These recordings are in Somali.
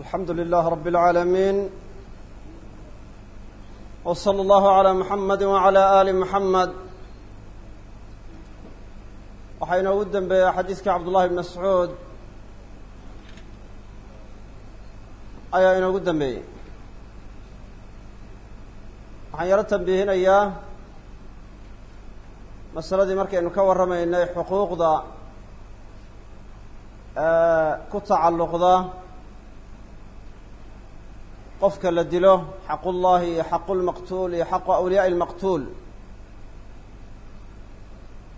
alxamdu lilah rab اlcaalamiin w slى اllahu عalى muxamadi wعalى ali muxamed waxaa inoogu dembeeya xadiiskii cabdullahi bn mascuud ayaa inoogu dembeeyey waxaan yaro tambiihinayaa masaladii markaynu ka warramaynay xuquuqda ku tacalluqda qofka la dilo xaqu llahi iyo xaqu lmaqtuul iyo xaqu awliyaaءi اlmaqtuul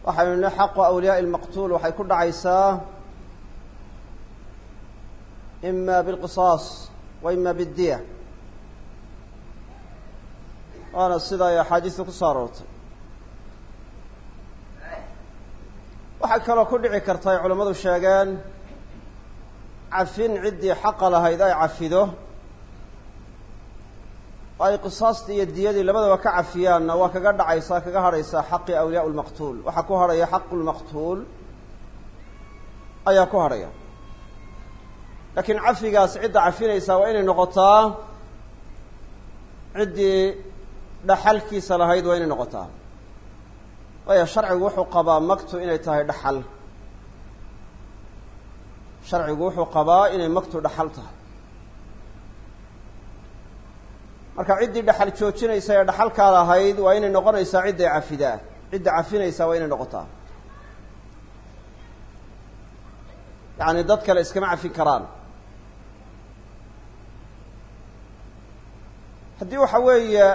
waxaynu nihi xaqu awliyaaءi اlmaqtuul waxay ku dhacaysaa ima bilqisaas wa ima biddiya waana sida ay axaadiista ku soo aroortay waxay kaloo ku dhici karta ay culammadu sheegeen cafin ciddii xaqa lahayd ay cafido ay qisaastii iyo diyadii labadaba ka cafiyaanna waa kaga dhacaysaa kaga hadhaysaa xaqii awliyaa lmaqtuul waxaa ku hadhaya xaqu lmaqtuul ayaa ku hadhaya laakiin cafigaas cidda cafinaysaa waa inay noqotaa ciddii dhaxalkiisa lahayd waa inay noqotaa. Waayo sharcigu wuxuu qabaa maktu inay tahay dhaxal. Sharcigu wuxuu qabaa inay maktu dhaxal tahay marka ciddii dhaxal joojinaysa ee dhaxalkaa lahayd waa inay noqonaysaa cidday cafidaa cidda cafinaysaa waa inay noqotaa. Yacni dad kale iskama cafin karaan. Haddii waxa weeye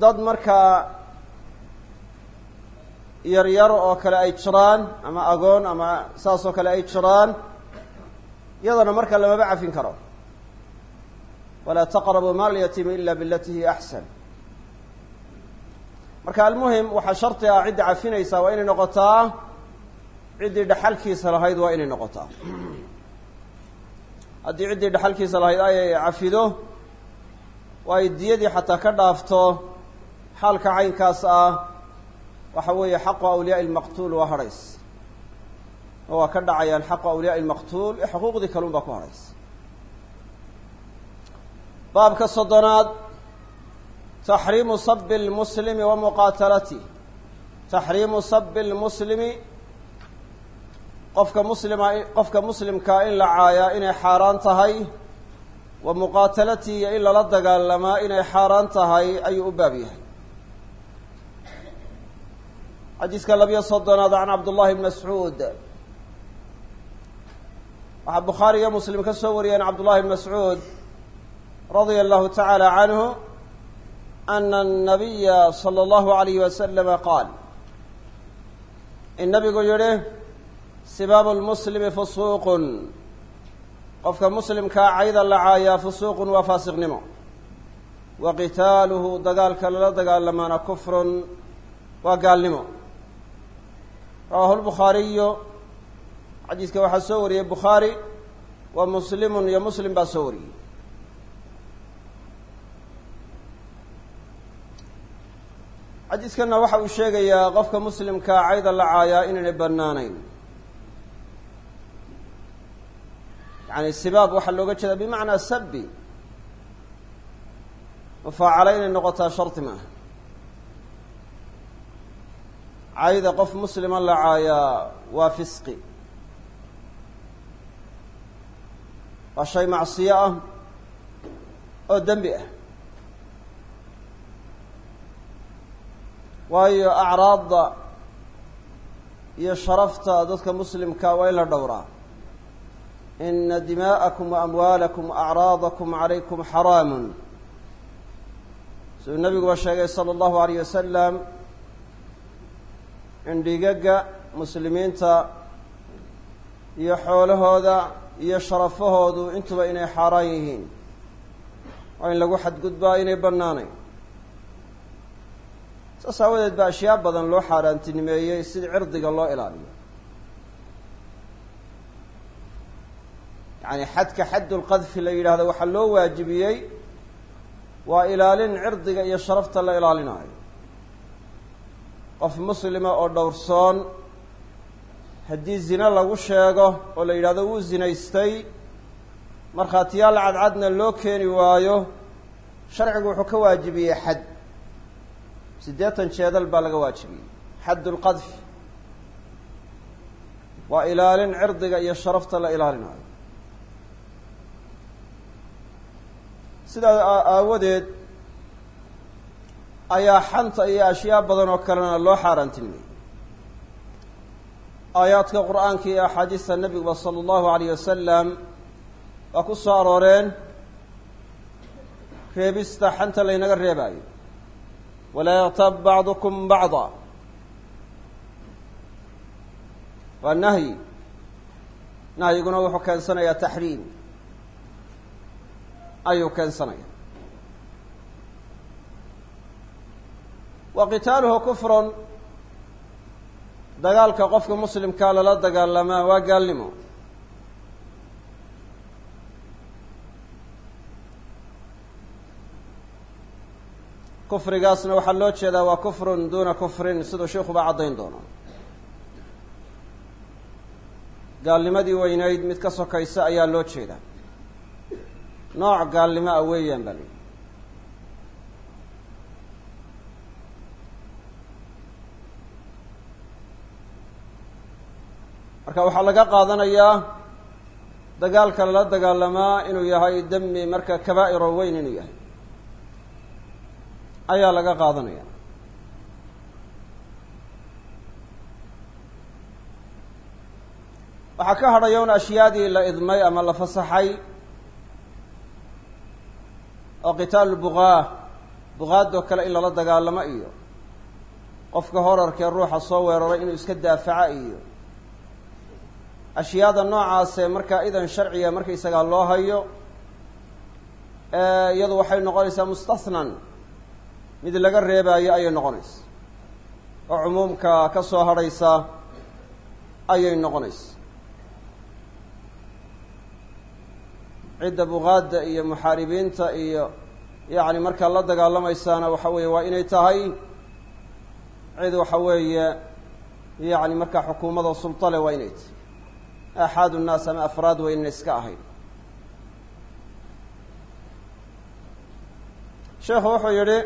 dad markaa yar yar oo kale ay jiraan ama agoon ama saas oo kale ay jiraan iyadana marka lamaba cafin karo. Walaa taqrabuu maal yatiimi ila bilati hiya axsan marka almuhim waxaa shardi ah cidda cafinaysaa waa inay noqotaa ciddii dhaxalkiisa lahayd waa inay noqotaa. Haddii ciddii dhaxalkiisa lahayd ay cafido oo ay diyadii xataa ka dhaafto xaalka caynkaas ah waxa weeye xaqu awliyaai lmaqtuul waa hadhays oo waa ka dhacayaan xaqu awliyaai lmaqtuul ee xuquuqdii kalun baa ku hadhays baabka soddonaad taxriimu sabi lmuslimi wa muqaatalati. Taxriimu sabi lmuslimi qofka muslima qofka muslimkaa in la caayaa inay xaaraan tahay wa muqaatalati iyo in lala dagaalamaa inay xaaraan tahay ayuu u baab yahay. Xadiiska labiyo soddonaad can cabdullahi bn mascuud waxaa bukhaari iyo muslim ka soo wariyeen cabdullahi bn mascuud radia allahu tacaala canhu ana anabiya sala allahu alayh wasalama qaal. In nabigu yidhi sibaabu lmuslimi fusuuqun. Qofka muslimkaa cayda la caayaa fusuuqun waa faasiqnimo. Wa qitaaluhu dagaalka lala dagaalamaana kufrun waa gaalnimo. Rawaahu lbukhaariyu xadiiska waxaa soo wariyey bukhaari wa muslimun iyo muslim baa soo wariyey. Xadiiskanna waxa uu sheegayaa qofka muslimkaa cayda la caayaa inaynay bannaanayn. Yani sibaab waxaa looga jeedaa bimacnaa sabi mufaacalo inay noqotaa shardi maaha. Cayda qof muslima la caayaa waa fisqi waa shay macsiyo ah oo dembi ah. Waayo acraadda iyo sharafta dadka muslimka waa in la dhowraa. Ina dimaa'akum wa amwaalakum wa acraadakum calaykum xaraamun. Siduu nabiguba sheegay sala allahu alayh wasalam in dhigaga muslimiinta iyo xoolahooda iyo sharafahoodu intuba inay xaaraan yihiin oo in lagu xadgudbaa inay bannaanayn. Saas aawadeed baa ashyaa badan loo xaaraantinimeeyey sida cirdiga loo ilaaliyo. Yacni xadka xaddulqadfi la yidhaahdo waxaa loo waajibiyey waa ilaalin cirdiga iyo sharafta la ilaalinaayo. Qof muslima oo dhowrsoon haddii zine lagu sheego oo la yidhahdo wuu zinaystay markhaatiyaal cadcadna loo keeni waayo sharcigu wuxuu ka waajibiyey xad. Siddeetan jeedal baa laga waajibiyey. Xadd lqadfi waa ilaalin cirdiga iyo sharafta la ilaalinayo sidaa aawadeed ayaa xanta iyo ashyaa badan oo kalena loo xaaraantilmiyey aayaadka qur'aanka iyo axaadiista nebiguba sala allahu alayh wasalam waa ku soo arooreen reebista xanta laynaga reebaayo. Walaa yaktab bacdukum bacda. Waa nahyi nahyiguna wuxuu keensanayaa taxriim. Ayuu keensanaya. Wa qitaaluhu kufrun dagaalka qofka muslimkaa lala dagaalamaa waa gaalnimo. Kufrigaasna waxaa loo jeedaa waa kufrun duuna kufrin siduu sheikuba caddayn doono. Gaalnimadii weynayd mid ka sokaysa ayaa loo jeedaa. Nooc gaalnimo ah weeyaan baa layihi marka waxaa laga qaadanayaa dagaalka lala dagaalamaa inuu yahay demi marka kabaa'iro weyn inuu yahay. Ayaa laga qaadanaya. Waxaa ka hadhaya un ashyaadii la idmay ama la fasaxay oo qitaalu buqaa buqaadoo kale in lala dagaalamo iyo. Qofka horarkee ruuxa soo weeraray inuu iska daafaca iyo ashyaada noocaasee markaa idan sharciga markaysagaa loo hayo iyadu waxay noqonaysaa mustahnan mid laga reebaayo ayay noqonaysa. Oo cumuumka ka soo hadhaysa ayay noqonaysa. Cidda buqaadda iyo muxaaribiinta iyo yacni markaa la dagaalamaysaana waxa weeye waa inay tahay cid waxa weeye yacni markaa xukuumada sultale waa inay tahay aaxaad nnaas ama afraad waa inayna iska ahayn sheekhu wuxuu yihi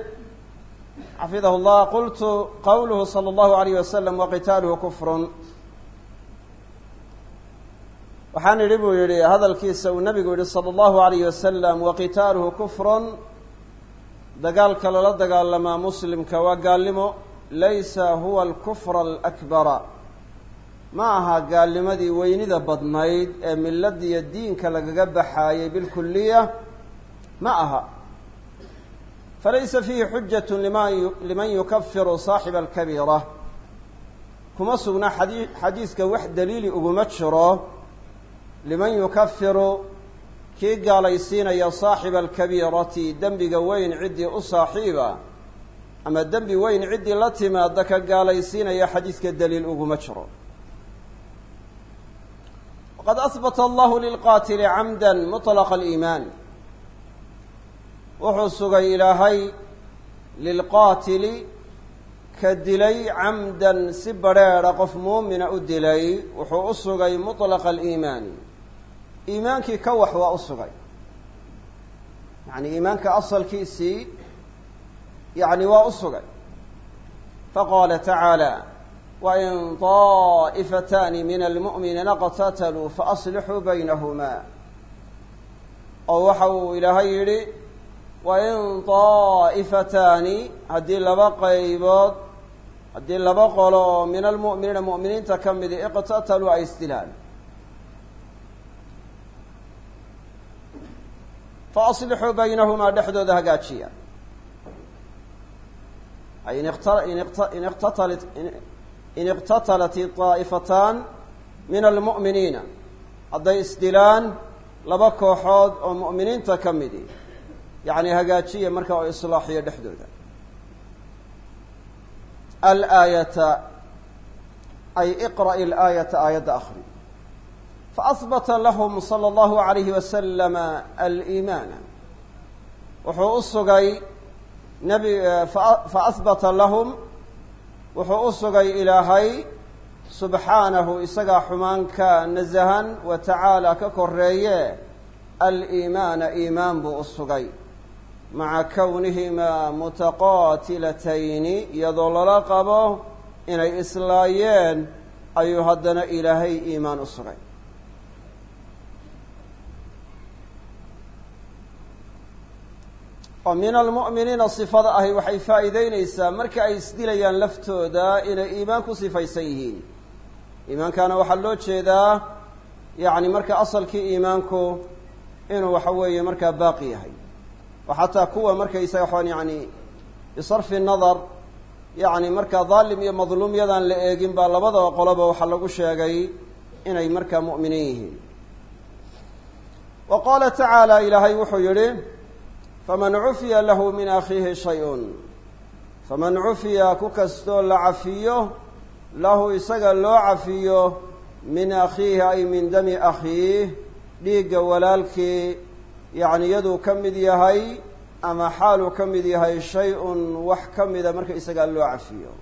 xafidahu llah qultu qawluhu salى اllahu alayh wasalam waqitaaluhu kufrun waxaan idhi buu yihi hadalkiisa uu nabigu yihi salى اllahu alayh wasalam waqitaaluhu kufrun dagaalka lala dagaalamaa muslimka waa gaalnimo laysa huwa alkufra alakbara ma aha gaalnimadii weynida badnayd ee miladiyo diinka lagaga baxaayay bilkuliya ma aha. Falaysa fiihi xujat liman yukafiru saaxiba alkabiira. Kuma sugna xadii xadiiska wax daliili uguma jiro. Liman yukafiru kii gaalaysiinaya saaxiba alkabiirati dembiga weyn ciddii u saaxiiba. Ama dembi weyn ciddii la timaada ka gaalaysiinaya xadiiska daliil uguma jiro waqad ahbata allahu lilqaatili camda mutlaqa aliimaan wuxuu sugay ilaahay lilqaatili ka dilay camdan si badrheedha qof muumina u dilay wuxuu u sugay mutlaqa aliimaani iimaankii ka wax waa u sugay yacni iimaanka asalkiisii waa u sugay faqaala wain طaa'ifataani min almu'miniina qtataluu faaslixuu baynahumaa oo waxa uu ilaahay yidhi wain طaa'ifataani haddii laba qaybood haddii laba qolo oo min almu'miniina mu'miniinta ka midi iqtataluu ay isdilaan faaslixuu baynahumaa dhexdooda hagaajiya in iqtatalat طaa'ifataan min almu'miniina hadday isdilaan laba kooxood oo mu'miniinta ka midi yacni hagaajiya marka oo islaaxiyo dhexdooda alaayata ay iqra'i alaayata aayadda akri faahbata lahum sala allahu alayhi wasalama aliimaana wuxuu u sugay nabi faahbata lahum wuxuu u sugay ilaahay subxaanahu isagaa xumaanka nasahan wa tacaala ka koreeye aliimaana iimaan buu u sugay. Maca kownihimaa mutaqaatilatayni iyadoo lala qabo inay islaayeen ayuu haddana ilaahay iimaan u sugay oo min almu'miniina sifada ahi waxay faa'iideyneysaa marka ay isdilayaan laftooda inay iimaan ku sifaysan yihiin. Iimaankaana waxaa loo jeedaa yacni marka asalkii iimaanku inuu waxa weeye markaa baaqi yahay. Oo xataa kuwa markaysaga waxaan yani bisarfi nadar yacni markaa daalim iyo madluum yadaan la eegin baa labadaba qoloba waxaa lagu sheegay inay markaa mu'miniin yihiin. Wa qaala tacaala ilaahay wuxuu yidhi faman cufiya lahu min akhiihi shay-un faman cufiya ku kastoo la cafiyo lahu isaga loo cafiyo min akhiihi ay min dami akhiih dhiigga walaalkii yacni yaduu ka mid yahay ama xaaluu ka mid yahay shay-un wax ka mida marka isagaa loo cafiyo.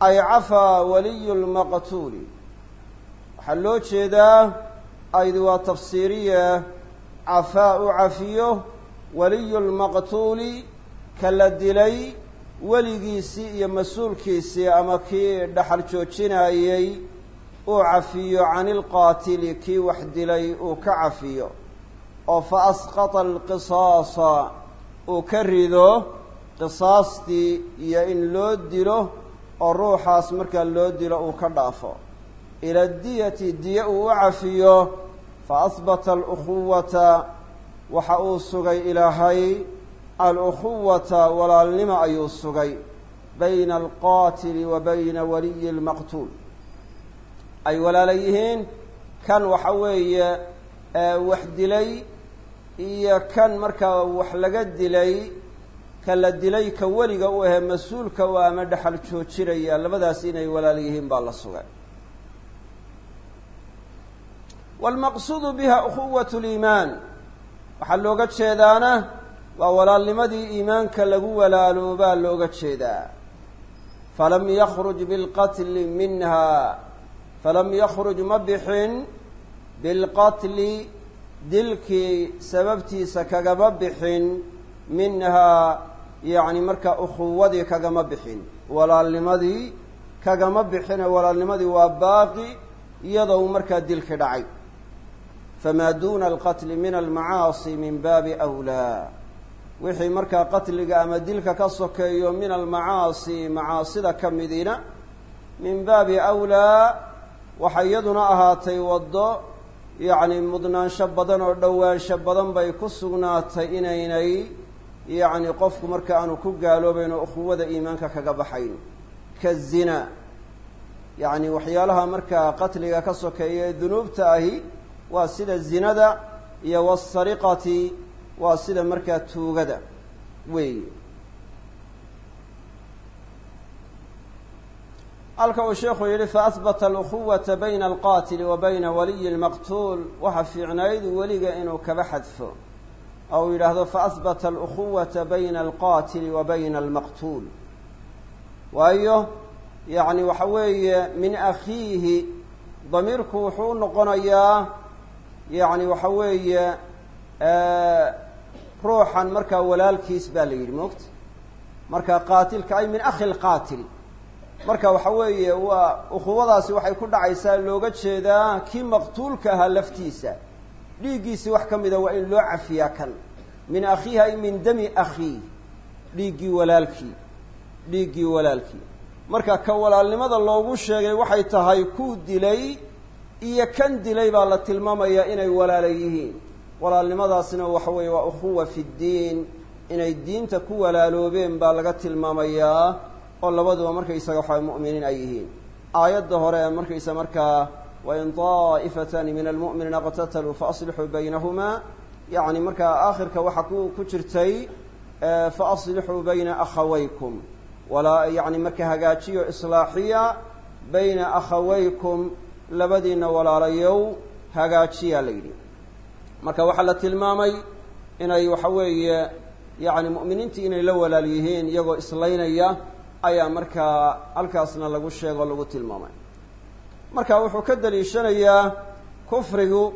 Ay cafaa waliyu lmaqtuuli waxaa loo jeedaa aydi waa tafsiiriye cafaa u cafiyo waliyu lmaqtuuli ka la dilay weligiisii iyo mas'uulkiisii ama kii dhaxal joojinayey uu cafiyo cani ilqaatili kii wax dilay uu ka cafiyo. oo fa asqata alqisaasa uu ka rido qisaastii iyo in loo dilo oo ruuxaas markaa loo dilo uu ka dhaafo. ila diyati diye uu u cafiyo fa asbata alukhuwata waxa uu sugay ilaahay alukhuwata walaalnimo ayuu sugay bayna alqaatili wa bayna waliyi lmaqtuul ay walaala yihiin kan waxa weeye wax dilay iyo kan markaa wax laga dilay ka la dilay ka weliga u ahee mas'uulka u ama dhexal joojinaya. Labadaas inay walaal yihiin baa la sugay. Waalmaqsuudu biha ukhuwat liimaan waxaa looga jeedaana waa walaalnimadii iimaanka lagu walaaloobaa looga jeedaa. Falam yakruj bilqatli minha falam yakruj ma bixin bilqatli dilkii sababtiisa kagama bixin minhaa yacni markaa ukhuwadii kagama bixin. Walaalnimadii kagama bixine walaalnimadii waa baaqi iyadoo markaa dilki dhacay famaa duuna alqatli min almacaasi min baabi awlaa wixii markaa qatliga ama dilka ka sokeeyo min almacaasi macaasida ka midina min baabi awlaa waxay iyaduna ahaatay waddo yacni mudnaansho badan oo dhowaansho badan bay ku sugnaatay inaynay yacni qofku marka aanu ku gaaloobayn oo ukhuwada iimaanka kaga baxayn ka zina yacni waxyaalaha markaa qatliga ka sokeeya ee dunuubta ahi waa sida zinada iyo wasariqati waa sida markaa tuugada weey halka uu sheekhu yihi faahbata alukhuwata bayna alqaatili wa bayna waliyi lmaqtuul waxa fiicnayd weliga inuu kaba xadfo. Ou yidhaahdo faahbata alukhuwata bayna alqaatili wa bayna almaqtuul. Waayo yacni waxa weeye min akhiihi damiirku wuxuu noqonayaa yacni waxa weeye ruuxan markaa walaalkiis baa la yidhi moogta? Marka qaatilka ay min akhi lqaatil marka waxa weeye waa ukhuwadaasi waxay ku dhacaysaa looga jeedaa kii maqtuulka ahaa laftiisa. Dhiiggiisii wax ka mida waa in loo cafiyaa kan. Min akhiihi ay min dami akhiih dhiiggii walaalkii. Dhiiggii walaalkii. Marka ka walaalnimada loogu sheegay waxay tahay kuu dilay iyo kan dilay baa la tilmaamayaa inay walaala yihiin. Walaalnimadaasina waxa weeye waa ukhuwa fi ddiin inay diinta ku walaaloobeen baa laga tilmaamayaa oo labaduba markaysaga waxa mu'miniin ay yihiin. Aayadda hore markaysa markaa wain طaa'ifatani min almu'miniina qtataluu faaslixuu baynahumaa yacni markaa aakhirka waxaa ku ku jirtay faaslixuu bayna akhawaykum. Walaa yacni marka hagaajiyo islaaxiya bayna akhawaykum labadiina walaalayow hagaajiyaa la yidhi. Marka waxaa la tilmaamay inay waxa weeye yacni mu'miniintii inay la walaal yihiin iyagoo islaynaya ayaa markaa halkaasna lagu sheego o lagu tilmaamay. Marka wuxuu ka daliishanayaa kufrigu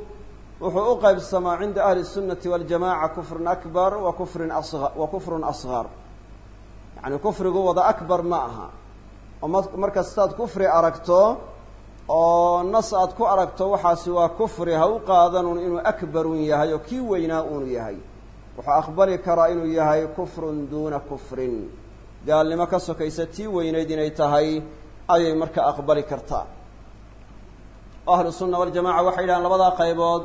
wuxuu u qaybsamaa cinda ahli الsunati waljamaca kufrun akbar wa kufrin a wa kufrun asgar yani kufrigu wada akbar ma aha. Oo mar kastaad kufri aragto oo nas aad ku aragto waxaasi waa kufri ha u qaadanun inuu akbarun yahay oo kii weynaa unu yahay. Wuxuu aqbali karaa inuu yahay kufrun duuna kufrin. Gaalnimo ka sokaysa tii weynayd inay tahay ayay marka aqbali kartaa. Ahlu sunna waljamaca waxay yidhahaan labadaa qaybood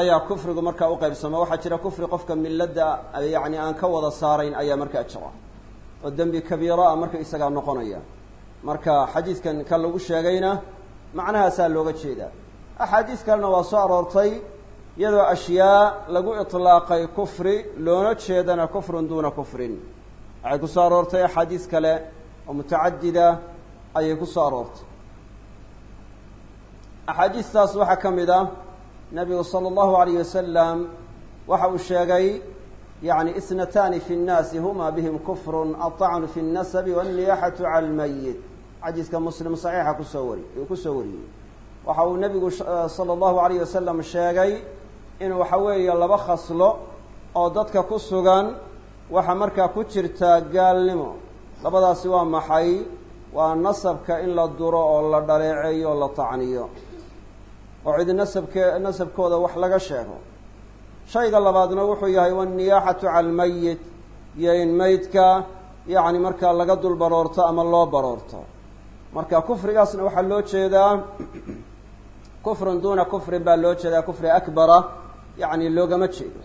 ayaa kufrigu markaa u qaybsama waxaa jira kufri qofka milladda yacni aan ka wada saarayn ayaa markaa jira. Oo dembi kabiira a marka isagaa noqonaya. Marka xadiidkan ka lagu sheegayna macnahaasaa looga jeedaa axaadiis kalena waa soo aroortay iyadoo ashyaa lagu iطlaaqay kufri loona jeedana kufrun duuna kufrin waxay ku soo aroortay axaadiis kale oo mutacadida ayay ku soo aroortay axaadiistaas waxaa ka mid ah nabigu salى اllahu alayh wasalam waxa uu sheegay yani isnatani fi الnaasi huma bihim kufrun aلطacnu fi الnasabi wالniyaxaةu calى اlmayit xadiiska muslim saxiixa ku soo wari uu ku soo wariyey. Waxa uu nebigu salى اllahu alayh wasalam sheegay in waxa weeye laba khaslo oo dadka ku sugan waxaa markaa ku jirtaa gaalnimo. Labadaasi waa maxay? Waa nasabka in la duro oo la dhaleeceeyo oo la tacniyo. Oo cid nasabke nasabkooda wax laga sheego. Shayga labaadna wuxuu yahay wanniyaaxatu cala almayit in maydka yacni markaa laga dul baroorto ama loo baroorto marka kufrigaasna waxaa loo jeedaa kufrun duuna kufrin baa loo jeedaa kufri akbara yacni loogama jeedo.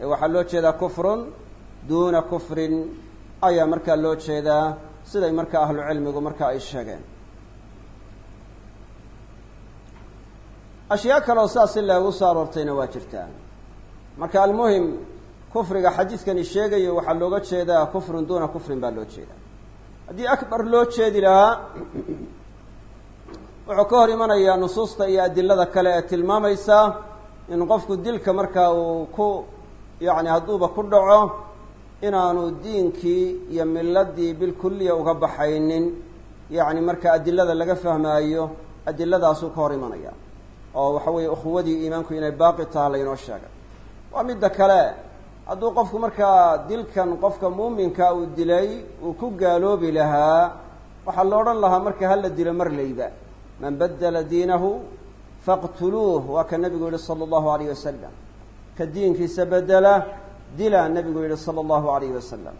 Ee waxaa loo jeedaa kufrun duuna kufrin ayaa markaa loo jeedaa siday marka ahlu cilmigu marka ay sheegeen. Ashyaa kaleoo saas si loogu soo aroortayna waa jirtaa marka almuhim kufriga xadiidkani sheegayo waxaa looga jeedaa kufrun duuna kufrin baa loo jeedaa haddii akbar loo jeedi lahaa wuxuu ka hor imanayaa nusuusta iyo adilada kale ee tilmaamaysa in qofku dilka markaa uu ku yacni hadduuba ku dhaco inaanu diinkii iyo miladii bilkuliya uga baxaynin. Yacni marka adilada laga fahmaayo adiladaasuu ka hor imanaya oo waxa weeye ukhuwadii iimaanku inay baaqi taha laynoo sheegay. Waa midda kale hadduu qofku markaa dilkan qofka muuminka uu dilay uu ku gaaloobi lahaa waxaa la odhan lahaa marka hala dilo mar layba. Man badela diinahu faqtuluuh waa ka nabigu yihi sala allahu alayh wasalam ka diinkiisa bedela dila nabigu yihi sala allahu alayh wasalam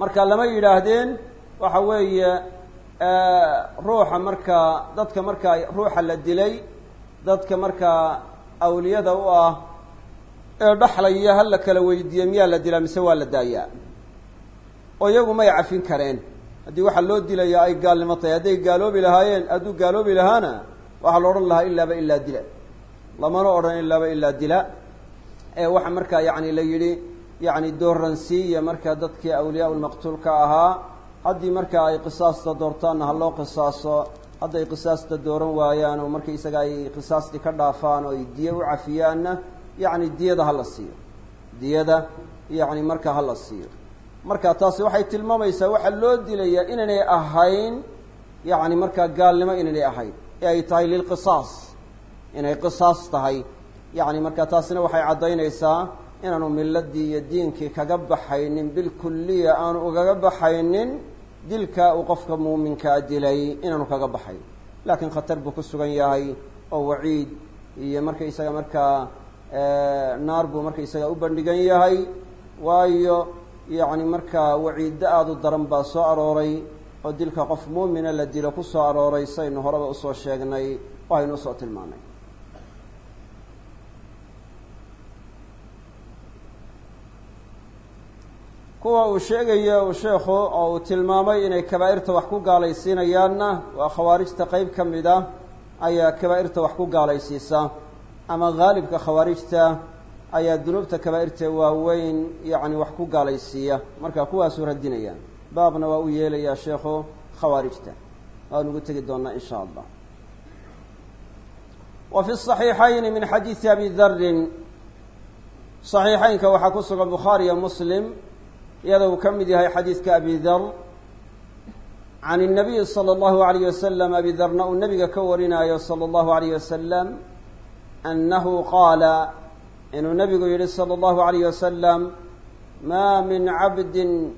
marka lama yidhaahdeen waxa weeye ruuxa markaa dadka markaa ruuxa la dilay dadka markaa awliyada u ah ee dhaxlaya ha la kala weydiiye miyaa la dilaa mise waa la daayaa? Oo iyagu may cafin kareen. Haddii waxaa loo dilayaa ay gaalnimo tahay hadday gaaloobi lahaayeen hadduu gaaloobi lahaana waxaa la odhan lahaa ilaaba ilaa dila. Lamana odhan ilaaba ilaa dila. Ee waxa markaa yacni la yidhi yacni dooransiiya markaa dadkii awliyaa lmaqtuulka ahaa haddii markaa ay qisaasta doortaanna ha loo qisaaso hadday qisaasta dooran waayaan oo marka isaga ay qisaastii ka dhaafaan oo ay diye u cafiyaanna yacni diyada ha la siiyo. Diyada yacni marka ha la siiyo. Marka taasi waxay tilmaamaysaa waxaa loo dilayaa inaynay ahayn yacni markaa gaalnimo inaynay ahayn ee ay tahay lilqisaas inay qisaas tahay. Yacni marka taasina waxay caddaynaysaa inaanu miladii iyo diinkii kaga baxaynin bilkuliya aanu ugaga baxaynin dilka uu qofka muuminkaa dilay inaanu kaga baxayn laakiin khatar buu ku sugan yahay oo waciid iyo markaysaga markaa naar buu markaysaga u bandhigan yahay. Waayo yacni markaa waciiddo aada u daran baa soo arooray oo dilka qof muumina la dilo ku soo arooray saynu horeba u soo sheegnay oo aynu u soo tilmaanay kuwa uu sheegayo sheekhu oo uu tilmaamay inay kabaa'irta wax ku gaalaysiinayaanna waa khawaarijta qeyb ka mid a ayaa kabaa'irta wax ku gaalaysiisa ama haalibka khawaarijta ayaa dunuubta kabaa'irta waaweyn yacni wax ku gaalaysiiya marka kuwaasuu radinayaan baabna waa u yeelayaa sheekhu khawaarijta waanugu tegi doonaa in sha allah wa fi صaxiixayni min xadiidi abi darin صaxiixeynka waxaa ku sugan bukhaariyo muslim iyada uu ka mid yahay xadiidka abi dar can الnabiyi slى اllahu عalayh wasalam abi darna uu nabiga ka warinaayo salى اllahu عalayh wasalam annahu qaala inuu nabigu yidhi sala allahu alayh wasalam maa min cabdin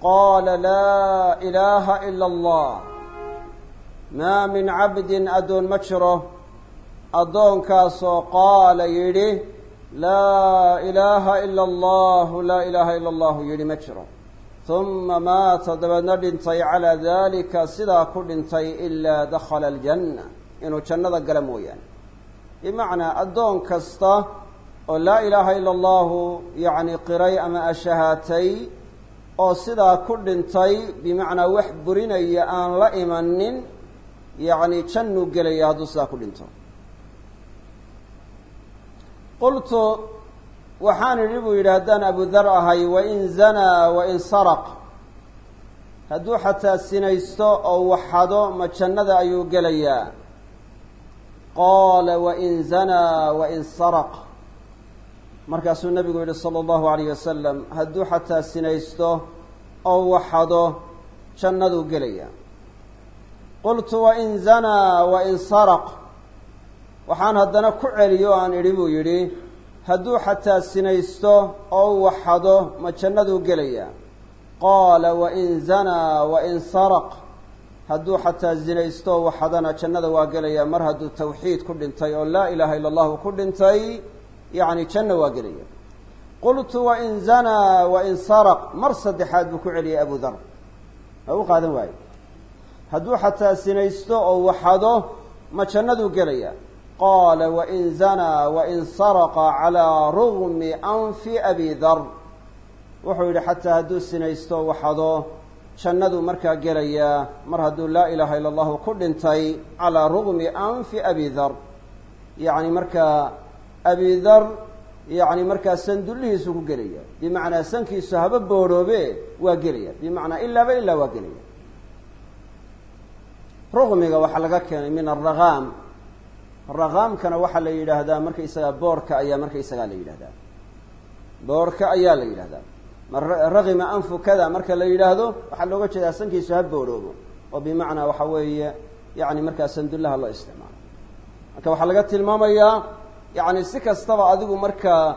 qaala laa ilaaha ila allah maa min cabdin addoon ma jiro addoonkaasoo qaala yidhi laa ilaaha ila allahu laa ilaaha ila allahu yidhi ma jiro uma maata dabeedna dhintay calaa dalika sidaa ku dhintay ilaa dakhala aljanna inuu jannada gala mooyaane bimacnaa addoon kasta oo laa ilaaha ila allahu yacni qiray ama ashahaatay oo sidaa ku dhintay bimacnaa wax burinaya aan la imanin yacni jannuu gelaya hadduu sidaa ku dhinto. Qultu waxaan idhi buu yidhi haddaan abudar ahay wain zanaa wain saraq. Hadduu xataa sinaysto oo waxado ma jannada ayuu gelayaa qaala wain zanaa wain saraq markaasuu nabigu yihi sala allahu alayh wasalam hadduu xataa sinaysto oo waxado jannaduu gelayaa qultu wain zanaa wain saraq waxaan haddana ku celiyo o aan idhi buu yidhi hadduu xataa sinaysto oo waxado ma jannaduu gelayaa qaala wain zanaa wain saraq hadduu xataa zinaysto waxadana jannada waa gelayaa mar hadduu tawxiid ku dhintay oo laa ilaaha illa allahu ku dhintay yacni janna waa gelaya. Qultu wain zanaa wain saraq. Mar saddexaad buu ku celiyay abu dar. Waa u qaadan waaye hadduu xataa sinaysto oo waxado ma jannaduu gelaya. Qaala wain zanaa wain saraqa calaa rugmi anfi abi dar. Wuxuu yidhi xataa hadduu sinaysto waxado jannaduu markaa gelayaa mar hadduu laa ilaaha illa allahu ku dhintay calaa rugmi anfi abi dar. Yacni markaa abi dar yacni markaa sandullihiisu ku gelaya. Bimacnaa sankiisu haba boorhoobe waa gelaya. Bimacnaa ilaaba ilaa waa gelaya. Rugmiga waxaa laga keenay min aragaam ragaamkana waxaa la yidhaahdaa markaysagaa boorka ayaa markaysagaa la yidhahdaa boorka ayaa la yidhahdaa ragima anfu kada marka la yidhaahdo waxaa looga jeedaa sankiisu ha boorhoobo oo bimacnaa waxa weeye yani markaa sandullaha loo isticmaalo. Marka waxaa laga tilmaamayaa yani si kastaba adigu markaa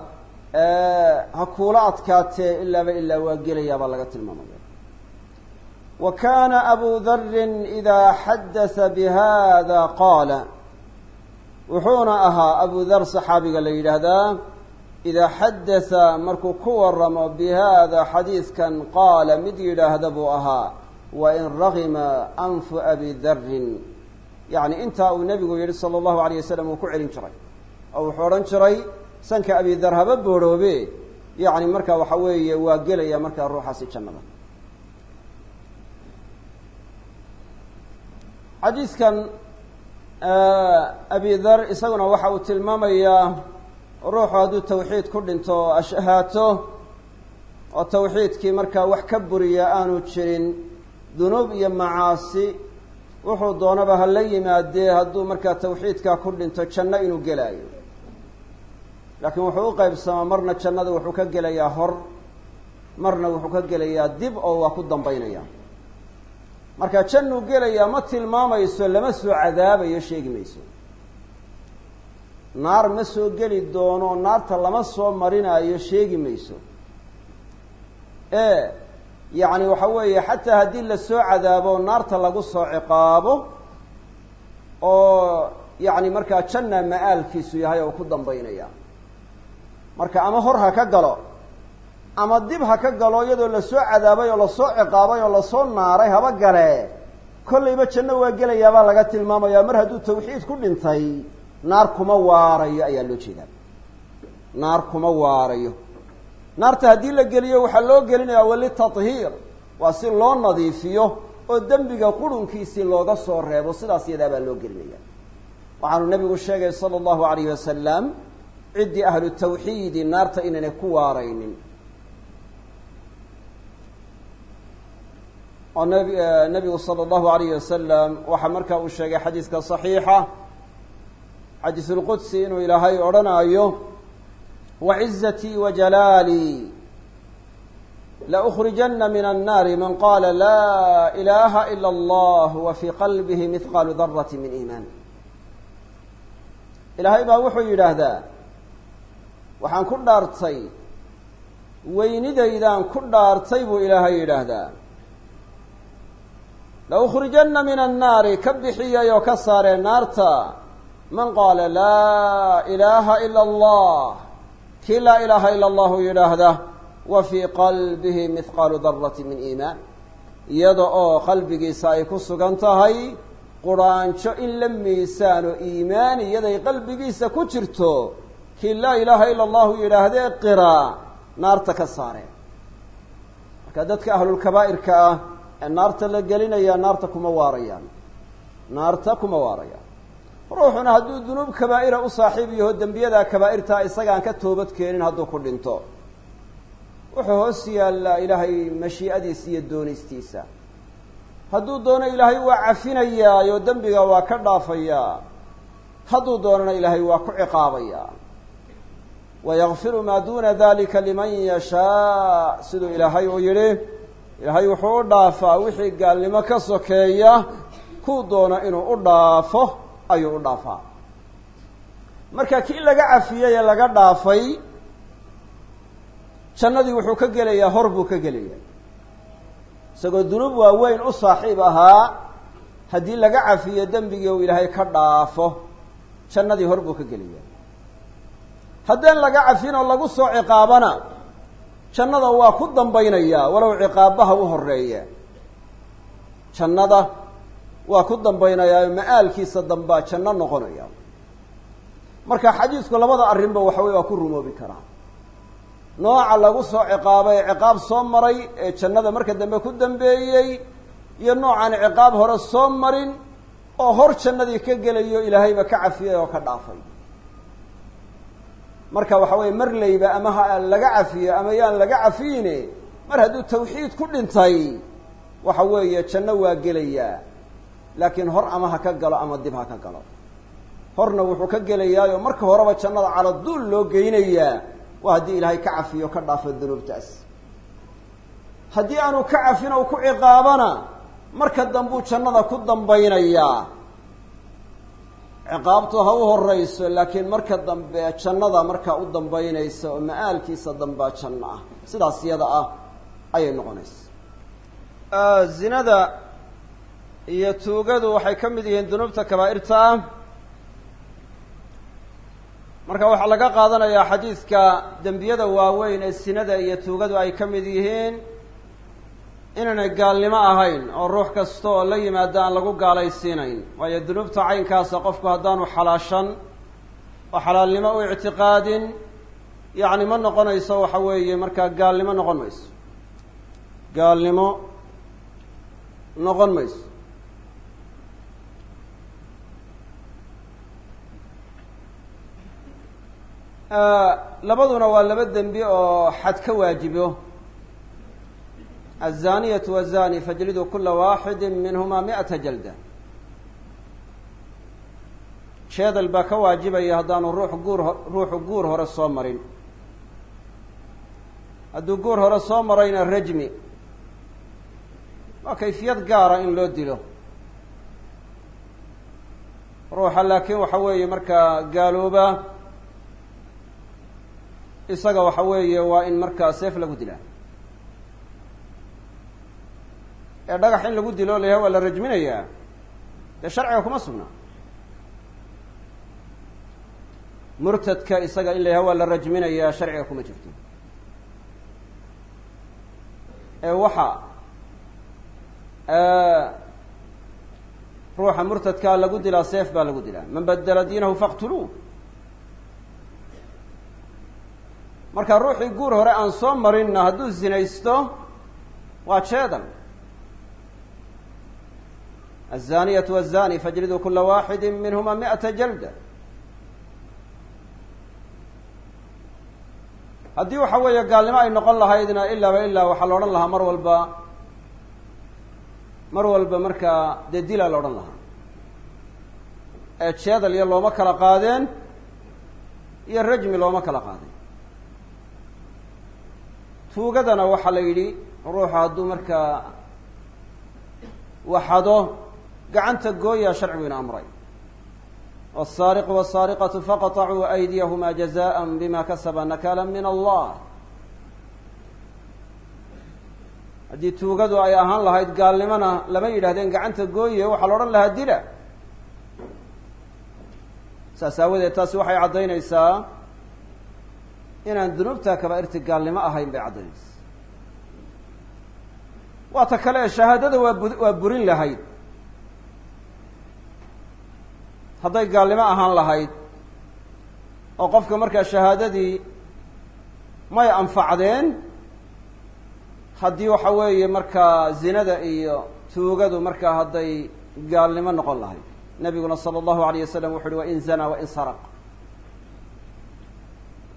ha kuula adkaatee ilaaba ilaa waa gelayaa baa laga tilmaamaya wa kana abu darin idaa xadatha bihada qaala. Wuxuuna ahaa abu dar saxaabiga la yidhaahdaa idaa xadatha markuu ku waramo bi hada xadiidkan qaala mid yidhaahda buu ahaa wain ragima anfu abi darin yacni intaa uu nebigu yihi sala allahu alayh wasalam uu ku celin jiray oo wuxuu odhan jiray sanka abi dar haba boorhoobe yacni marka waxa weeye waa gelaya markaa ruuxaasi jannada xadiidkan abi dar isaguna waxa uu tilmaamayaa ruuxu hadduu tawxiid ku dhinto oo ashahaato oo tawxiidkii markaa wax ka buriya aanu jirin dunuub iyo macaasi wuxuu doonaba ha la yimaadee hadduu markaa tawxiidkaa ku dhinto janno inuu gelaayo. Laakiin wuxuu u qaybsamaa marna jannada wuxuu ka gelayaa hor marna wuxuu ka gelayaa dib oo waa ku dambaynaya. Marka jannuu gelayaa ma tilmaamayso lama soo cadaabayo sheegi mayso naar ma soo geli doono naarta lama soo marinaayo sheegi mayso. Ee yacni waxa weeye xataa haddii la soo cadaabo naarta lagu soo ciqaabo oo yacni markaa janna ma-aalkiisu yahay oo ku dambaynaya. Marka ama hor ha ka galo ama dib ha ka galo iyadoo la soo cadaabay oo la soo ciqaabay oo la soo naaray haba galee kollayba janno waa gelayaabaa laga tilmaamayaa mar hadduu tawxiid ku dhintay naar kuma waarayo ayaa loo jeedaa. Naar kuma waarayo. Naarta haddii la geliyo waxaa loo gelinayaa walitathiir waa si loo nadiifiyo oo dembiga qurunkiisii looga soo reebo sidaas yadaa baa loo gelinaya waxaanu nabigu sheegay sala allahu alayhi wasalam ciddii ahlu tawxiidi naarta inaynay ku waaraynin. Oo nb nabigu sala allahu alayhi wasalam waxaa markaa uu sheegay xadiiska saxiixa xadiis ulqudsi inuu ilaahay odhanaayo wacizatii la ukhrijanna min annaari man qaala laa ilaaha ila allah wa fii qalbihi mihqaalu darati min iimaan. Ilaahay baa wuxuu yidhaahdaa waxaan ku dhaartay weynidaydaan ku dhaartay buu ilaahay yidhaahdaa. La laukhrijana min annaari ka bixiyayoo ka saaree naarta man qaala laa ilaaha ila allah kii laa ilaaha ila allahu yidhaahda wa fii qalbihi mihqaalu darati min iimaan. Iyada oo qalbigiisa ay ku sugan tahay quraanjo in la miisaano iimaan iyaday qalbigiisa ku jirto kii laa ilaaha ila allahu yidhaahdee qiraa naarta ka saareen marka dadka ahlulkabaa'irka ah ee naarta la gelinayaa naarta kuma waarayaan. Naarta kuma waarayaan ruuxuna hadduu dunuub kabaa'ira u saaxiib yaho dembiyadaa kabaa'irtaa isagaan ka toobad keenin hadduu ku dhinto. Wuxuu hoos yaallaa ilaahay mashii'adiisa iyo doonistiisa. Hadduu doono ilaahay waa cafinayaa oo dembiga waa ka dhaafayaa. Hadduu doonana ilaahay waa ku ciqaabayaa. Wayakfiru maa duuna dalika liman yashaa siduu ilaahay uu yidhi. Ilaahay wuxuu u dhaafaa wixii gaalnimo ka sokeeya kuu doono inuu u dhaafo ayuu u dhaafaa. Marka kii laga cafiyey laga dhaafay jannadii wuxuu ka gelayaa hor buu ka gelayaa. Isagoo dunuub waaweyn u saaxiib ahaa haddii laga cafiyo dembigii uu ilaahay ka dhaafo jannadii hor buu ka gelaya haddaan laga cafin oo lagu soo ciqaabana jannada waa ku dambaynayaa walow ciqaabaha u horreeya jannada waa ku dambaynayaa ma-aalkiisa dambaa janno noqonaya. Marka xadiidku labada arrinba waxa weye waa ku rumoobi karaa nooca lagu soo ciqaabay ciqaab soo maray ee jannada marka dambe ku dambeeyey iyo noocaan ciqaab hore soo marin oo hor jannadii ka gelayo ilaahayba ka cafiyay oo ka dhaafay. Marka waxa weeye mar layba ama ha laga cafiyo ama yaan laga cafiyine mar hadduu tawxiid ku dhintay waxa weeye janno waa gelayaa laakiin hor ama ha ka galo ama dib ha ka galo. Horna wuxuu ka gelayaayo marka horeba jannada caladuul loo geynayaa waa haddii ilaahay ka cafiyo ka dhaafo dunuubtaas. Haddii aanu ka cafin oo ku ciqaabana marka dambuu jannada ku dambaynayaa ciqaabtu ha u horeyso laakiin marka dambe jannada markaa u dambaynaysa oo ma-aalkiisa dambaa janno ah. Sidaas iyada ah ayay noqonaysa zinada iyo tuugadu waxay ka mid yihiin dunuubta kabaa'irta. Ah marka waxaa laga qaadanayaa xadiidka dembiyada waaweyn ee sinada iyo tuugadu ay ka mid yihiin inaanay gaalnimo ahayn oo ruux kasta oo la yimaado aan lagu gaalaysiinayn. Waayo dunuubta caynkaasa qofku haddaanu xalaashan oo xalaalnimo u ictiqaadin yacni ma noqonayso waxa weeye markaa gaalnimo noqon mayso. Gaalnimo noqon mayso labaduna waa laba dembi oo xad ka waajibo. Azaniyatu wazani fajlidu kula waaxidi minhumaa miata jalda. Sheedal baa ka waajibaya haddaanu ruux guur ruuxu guur hore soo marin. Hadduu guur hore soo marayna rajmi waa kayfiyad gaara in loo dilo. Ruuxa laakiin waxa weeye marka gaalooba isaga waxa weeye waa in markaa seef lagu dilaa ee dhagax in lagu dilo layahay waa la rajminayaa dee sharciga kuma sugna. Murtadka isaga in la yahay waa la rajminayaa sharciga kuma jirto. Ee waxa ruuxa murtadkaa lagu dilaa seef baa lagu dilaa man badela diinahu faqtuluuh marka ruuxii guur hore aan soo marinna hadduu zinaysto waa jeedal الزانية والزاني فاجلدوا كل واحد منهما مئة جلدة haddii waxa weeye gaalnimo ay noqon lahaydna ilaaba ilaa waxaa la odhan lahaa mar walba mar walba markaa dee dilaa la odhan lahaa ee jeedal iyo looma kala qaadeen iyo rajmi looma kala qaadeen tuugadana waxaa la yidhi ruuxu hadduu markaa waxado gacanta gooyaa sharcigu ina amray wالsaariqu wالsaariqaةu faqطacuu أydiyahma jazaءa bima kasaba nakala min allah haddii tuugadu ay ahaan lahayd gaalnimona lama yidhahdeen gacanta gooye waxaa la odhan lahaa dila saas aawadeed taasi waxay caddaynaysaa inaan dunuubta kaba'irti gaalnimo ahayn bay caddaynaysaa waa ta kale shahaadada waa bu waa burin lahayd. Hadday gaalnimo ahaan lahayd oo qofka markaa shahaadadii may anfacdeen haddii waxa weeye markaa zinada iyo tuugadu markaa hadday gaalnimo noqon lahayd. Nabiguna sala allahu alayh wasalam wuxu uhi wain zana wain saraq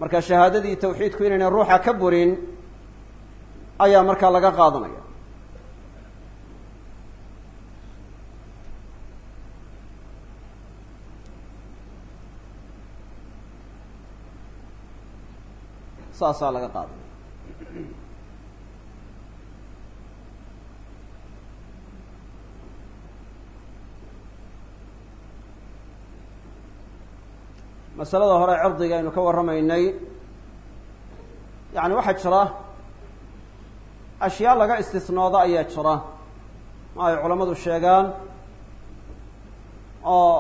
marka shahaadadii tawxiidku inaynan ruuxa ka burin ayaa markaa laga qaadanaya. Saasaa laga qaadanaya masalada hore cirdiga aynu ka warramaynay yacni waxaa jira ashyaa laga istisnooda ayaa jira ma ay culammadu sheegaan oo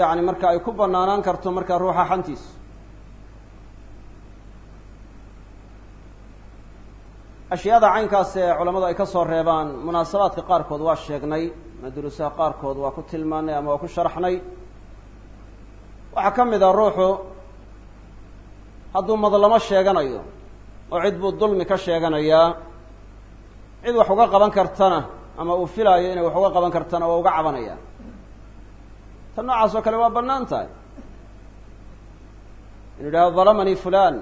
yacni marka ay ku banaanaan karto markaa ruuxa xantiisa ashyaada caynkaas ee culammadu ay ka soo reebaan munaasabaadka qaarkood waa sheegnay madurusaha qaarkood waa ku tilmaanay ama waa ku sharaxnay waxaa ka mid a ruuxu hadduu madlamo sheeganayo oo cid buu dulmi ka sheeganayaa cid wax uga qaban kartana ama uu filaayo inay wax uga qaban kartana waa uga cabanaya tan noocaas oo kale waa bannaan tahay. Inu yidhahdo dalamanii fulan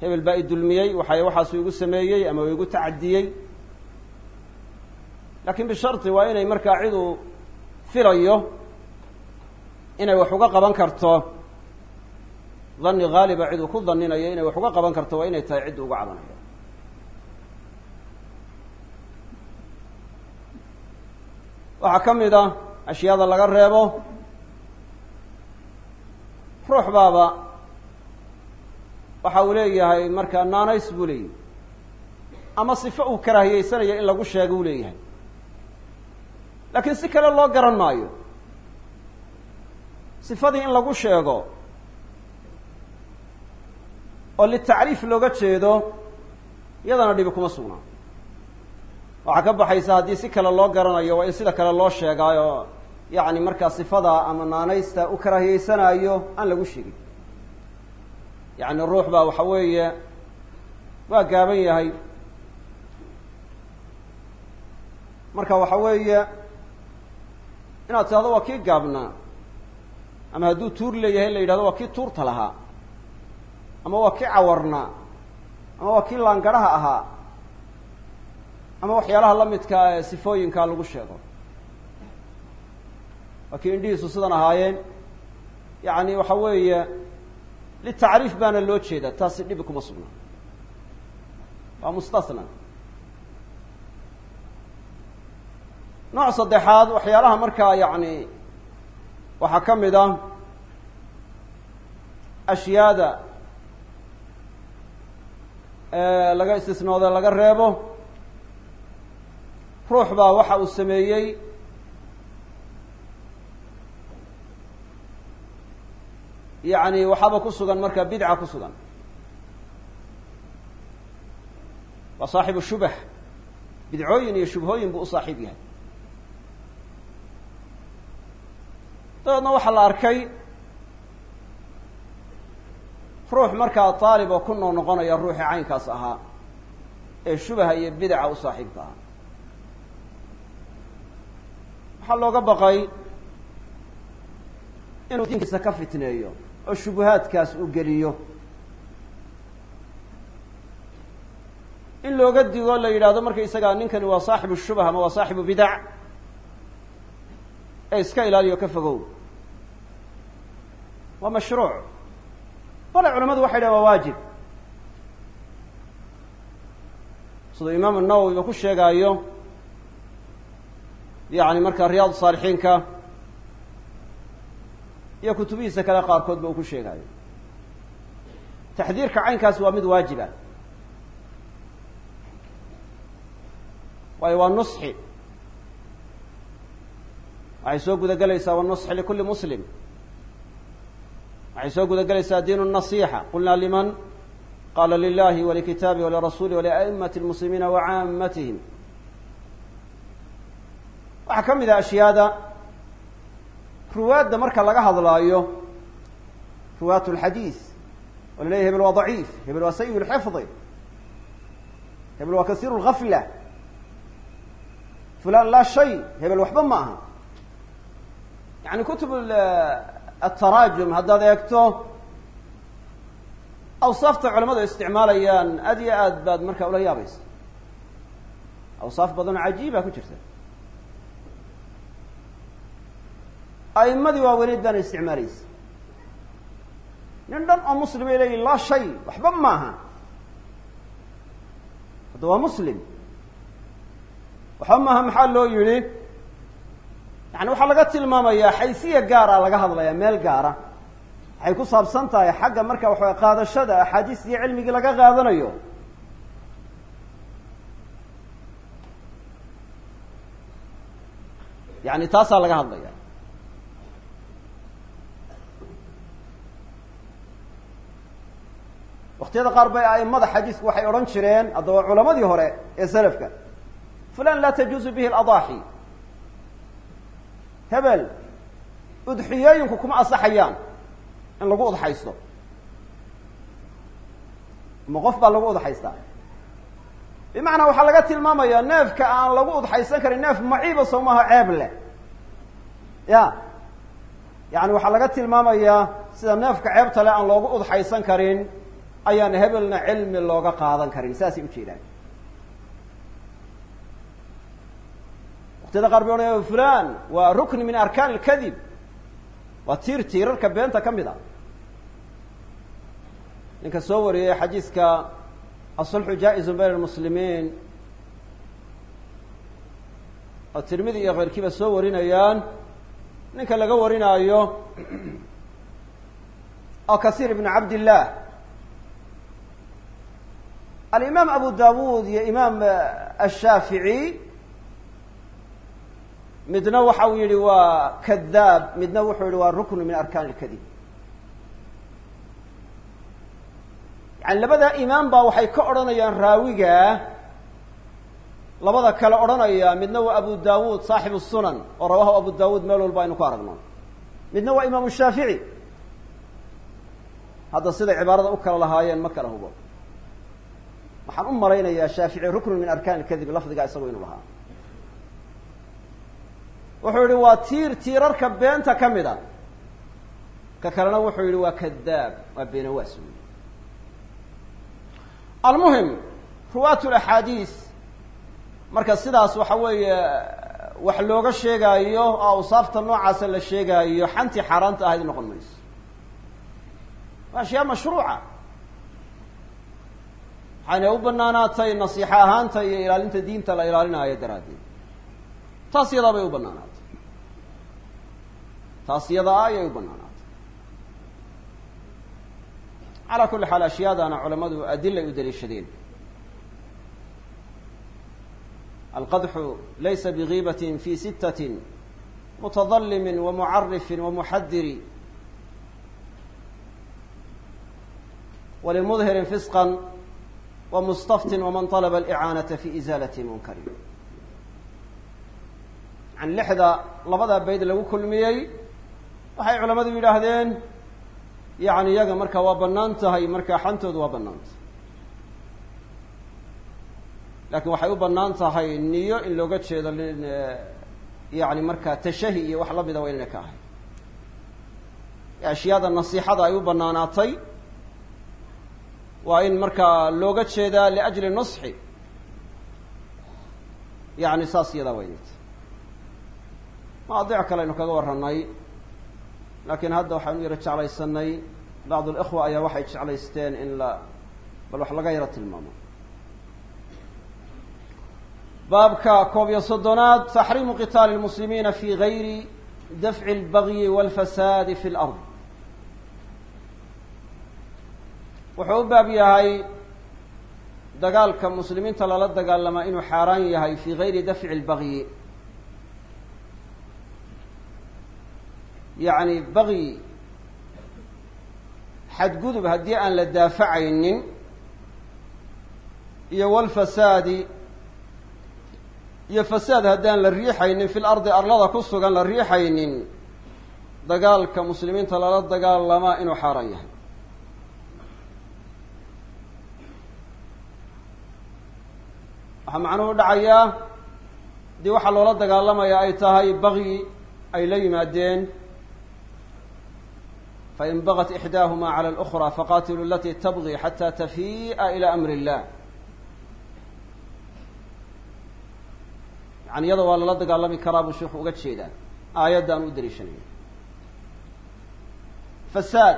hebel baa i dulmiyey waxay waxaasu igu sameeyey ama igu tacadiyey laakiin bisharti waa inay markaa cid uu filayo inay wax uga qaban karto. Dani haaliba cid uu ku daninayo inay wax uga qaban karto waa inay tahay cid uga cabanayo. Waxaa ka mid a ashyaada laga reebo ruux baaba waxa uu leeyahay markaa naanays buu leeyahay ama sifo uu karaahiyeysanayo in lagu sheego uu leeyahay. Laakiin si kale loo garan maayo sifadii in lagu sheego oo litacriif looga jeedo iyadana dhibi kuma sugnaa waxaa ka baxaysa haddii si kale loo garanayo waa in sida kale loo sheegaayo yacni markaa sifada ama naanaysta u karaahiyeysanaayo aan lagu sheegin. Yacni ruux baa waxa weeye waa gaaban yahay. Marka waxa weeye inaad tidhahdo waa kii gaabnaa ama hadduu tuur leeyahay la yidhahdo waa kii tuurta lahaa ama waa kii cawarnaa ama waa kii laangaraha ahaa ama waxyaalaha la midkaa ee sifooyinkaa lagu sheego. Waa kii indhihiisu sidan ahaayeen. Yacni waxa weeye litacriif baana loo jeeda taasi dhibi kuma sugna. Waa mustasna. Nooc saddexaad waxyaalaha markaa yacni waxaa ka mid ah ashyaada laga istisnooda laga reebo ruux baa waxa uu sameeyey yacni waxaaba ku sugan markaa bidca ku sugan. Waa saaxibu shubah. Bidcooyin iyo shubhooyin buu u saaxiib yahay dabeedna waxaa la arkay ruux markaa taalib oo ku noo noqonaya ruuxii caynkaas ahaa ee shubaha iyo bidaca u saaxiibka ahaa. Waxaa looga baqay inuu diinkiisa ka fitneeyo oo shubuhaadkaas uu geliyo. In looga digo la yidhahdo marka isagaa ninkani waa saaxibu shubha ama waa saaxibu bidac? Ee iska ilaaliyo ka fogow waa mashruuc bale culamadu waxay dhahen waa waajib. Siduu imaamu nawowiba ku sheegaayo yani markaa riyaad saalixiinka iyo kutubihiisa kale qaarkoodba uu ku sheegaayo. Taxdiirka caynkaasi waa mid waajiba waayo waa nusxi. Waxay soo guda gelaysaa wanusxi likulli muslim waxay soo gudagelaysaa diin nasiixa. Qulnaa liman? Qaala lilahi walikitaabi walirasuuli walia'imati lmuslimiina wa caamatihim waxaa ka mid ah ashyaada ruwaadda marka laga hadlaayo ruwaat lxadiid oo laleeyahy hebel waa daciif hebel waa sayi lxifdi hebel waa kasiir lgafla fulan laa shay hebel waxba ma aha. Yani kutub ataraajum haddaad eegto awsaafta culamadu ay isticmaalayaan aad iyo aad baad markaa ula yaabaysa. Awsaaf badan oo cajiiba ku jirta. A'imadii waaweyneyd baana isticmaalaysa. Nin dhan oo muslim ay leeyihiin laa shay waxba maaha hadda waa muslim. Waxba maaha maxaa loo yidhi yani waxaa laga tilmaamayaa xaysiya gaara laga hadlayaa meel gaara. Waxay ku saabsan tahay xagga marka waxaway qaadashada axaadiis iyo cilmigii laga qaadanayo. Yani taasaa laga hadlaya waktiyada qaar bay a'imada xadiisku waxay odhan jireen haddaba culamadii hore ee selafka fulan laa tajuuzu bihi اladaaxi hebel udxiyooyinku kuma asaxayaan in lagu udxaysto. Ma qof baa lagu udxaystaa bimacnaa waxaa laga tilmaamayaa neefka aan lagu udxaysan karin neef maciiba soo ceeb leh. Ya. Yani waxaa laga tilmaamayaa sida neefka ceebta leh aan loogu udxaysan karin ayaan hebelna cilmi looga qaadan karin saasay ujeedaan waktiyada qaar bay odhanaya fulan waa rukni min arkaan اlkadib waa tiir tiirarka beenta ka mid a. Ninka soo wariyey xadiiska asulxu jaa-izu bayn almuslimiin. Oo tirmidi iyo keyrkiiba soo warinayaan. Ninka laga warinaayo oo kasiir ibnu cabdillaah alimaam abu dawuud iyo imaam ashaafici midna waxa uu yihi waa kadaab midna wuxuu yihi waa ruknu min arkaan اlkadib yani labada imaam baa waxay ka odhanayaan raawiga labada kale odhanaya midna waa abu dawuud saaxibu sunan oo rawahu abu dawuud meel walba aynu ku aragno. Midna waa imaamu shaafici. Hadda siday cibaarada u kala lahaayeen ma kala hubo. Waxaan u malaynayaa shaafici ruknu min arkaan اlkadib lafdigaa isagu inuu lahaa wuxuu yihi waa tiir tiirarka beenta ka mid a ka kalena wuxuu yihi waa kadaab waa beenawaas wey almuhim ruwaat laxaadiis marka sidaas waxa weeye wax looga sheegaayo oo awsaafta noocaasa la sheegaayo xantii xaaraanta ahayd noqon mayso. Waa ashyaa mashruuca. Waxayna u banaanaatay nasiixo ahaanta iyo ilaalinta diinta la ilaalinaayo daraaddeed. Taas yadaa bay u banaanaatay taas yadaa ayay u banaanaatay calaa kulli xaal ashyaadana culamadu adilay u daliishadeen. Alqadxu laysa bigiibatin fi sittatin mutadalimin wamucarifin wamuxadiri walimudhirin fisqan wamustaftin waman طalaba alicaanata fi izaalati munkarin. Yani lixda labada bayd lagu kulmiyey waxay culamadu yidhaahdeen yani iyaga marka waa bannaan tahay marka xantoodu waa bannaan tahay. Lakin waxay u bannaan tahay niyo in looga jeedo yani marka tashahi iyo wax lamida waa inayna ka ahay ashyaada nasiixada ay u banaanaatay waa in markaa looga jeedaa liajli nusxi. Yani saas iyadaa waynayt mawaadiic kale aynu kaga warranay laakiin hadda waxaanu yaro jeclaysanay bacd alikhwa ayaa waxay jeclaysteen in la bal wax laga yaro tilmaamo. Baabka koob iyo soddonaad taxriimu qitaali lmuslimiina fi gayri dafci اlbagyi walfasaadi fi lard wuxuu u baab yahay dagaalka muslimiinta lala dagaalamaa inuu xaaraan yahay fi gayri dafci اlbagyi yacni bagyi xadgudub haddii aan la daafacaynin iyo walfasaadi iyo fasaad haddaan la riixaynin fil ardi arlada ku sugan la riixaynin dagaalka muslimiinta lala dagaalamaa inuu xaaraan yahay. Waxaa macnuhu dhacayaa haddii waxaa loola dagaalamaya ay tahay bagyi ay la yimaadeen fain bagat ixdaahuma cala alأkhra faqatilu alatii tabغi xata tafii'a ilى amri اllah yani iyada waa lala dagaalami karaa buu sheikhu uga jeedaa aayaddan u daliishanaya fasaad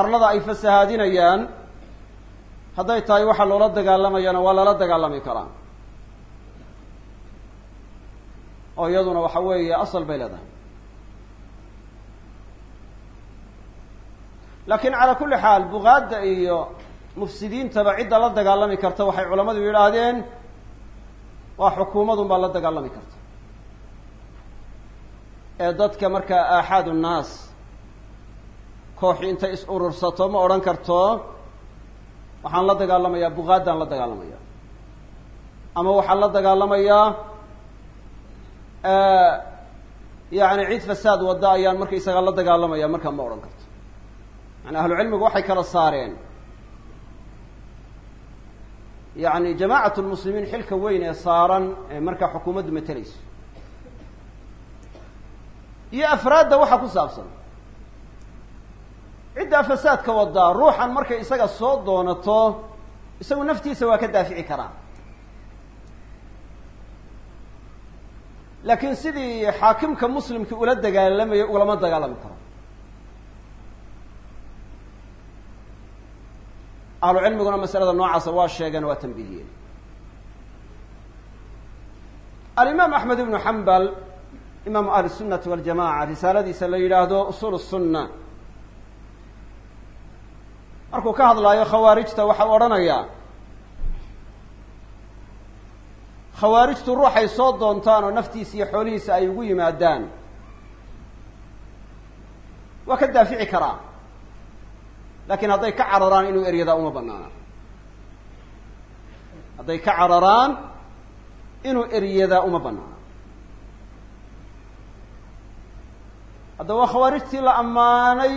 arlada ay fasahaadinayaan hadday tahay waxaa loola dagaalamayana waa lala dagaalami karaa oo iyaduna waxa weeye asal bay leedahay laakiin calaa kulli xaal bugaadda iyo mufsidiintaba cidda la dagaalami karta waxay culammadu yidhaahdeen waa xukuumadun baa la dagaalami karta. Ee dadka markaa aaxaad unnaas kooxi intay is urursato ma odhan karto waxaan la dagaalamayaa bugaadaan la dagaalamaya. Ama waxaan la dagaalamayaa yani cid fasaad wadda ayaan markaysagaa la dagaalamaya markaa ma odhan karto yani ahlu cilmigu waxay kala saareen. Yani jamacat lmuslimiin xilka weyn ee saaran ee markaa xukuumaddu matelayso iyo afraadda waxa ku saabsan. Ciddaa fasaadka wadaa ruuxan markay isaga soo doonato isagu naftiisa waa ka daafici karaa laakiin sidii xaakimka muslimkii ula dagaalamayo ulama dagaalami karo ahlu cilmiguna masalada noocaasa waa sheegeen waa tanbihiyeen alimaam axmed ibnu xambal imaamu ahli sunati waljamaca risaaladiisa la yidhaahdo usul sunna. Markuu ka hadlaayo khawaarijta waxa u odhanayaa khawaarijtu ruuxay soo doontaan oo naftiisa iyo xoolihiisa ay ugu yimaadaan. Waa ka daafici karaa laakiin hadday ka cararaan inuu eryadaa uma banaana hadday ka cararaan inuu eryadaa uma banaana haddaba waa khawaarijtii la ammaanay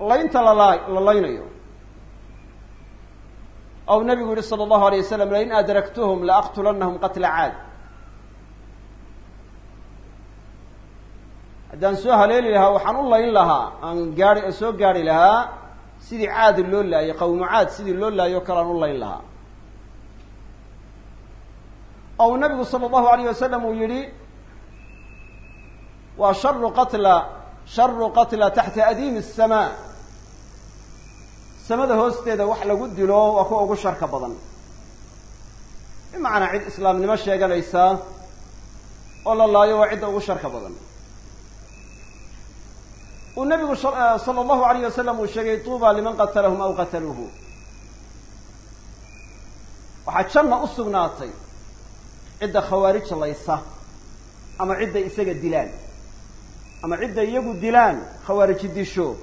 laynta lala la laynayo. Ou nabigu yihi salى اllahu alay wasalam lain adraktuhum laaqtulanahum qatla caad. Haddaan soo haleeli lahaa waxaan u layn lahaa aan gaai soo gaari lahaa sidii caad loo laayay qawnu caad sidii loo laayoo kalean u layn lahaa. Oo uu nabigu sala allahu alayh wasalam uu yihi waa sharu qatla sharu qatla taxta adiimi asamaa samada hoosteeda wax lagu dilo waa kuwa ugu sharka badan. Bimacnaa cid islaamnimo sheeganaysa oo la laayo waa cidda ugu sharka badan uu nabigu sala allahu alayh wasalam uu sheegay tuuba liman qatalahum aw qataluuhu waxaa janna u sugnaatay cidda khawaarij laysa ama cidday isaga dilaan ama cidda iyagu dilaan khawaariji disho